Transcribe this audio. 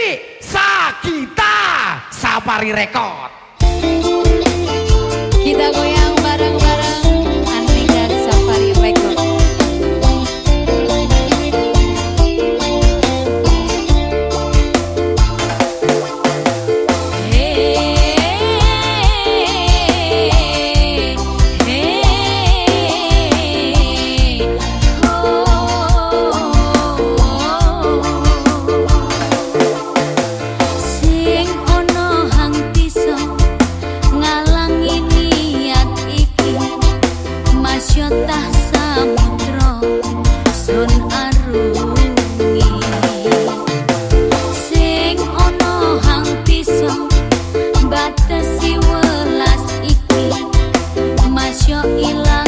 Dewi Sagita Safari Record. Kita goyang bareng-bareng batasi welas iki. Masya ilah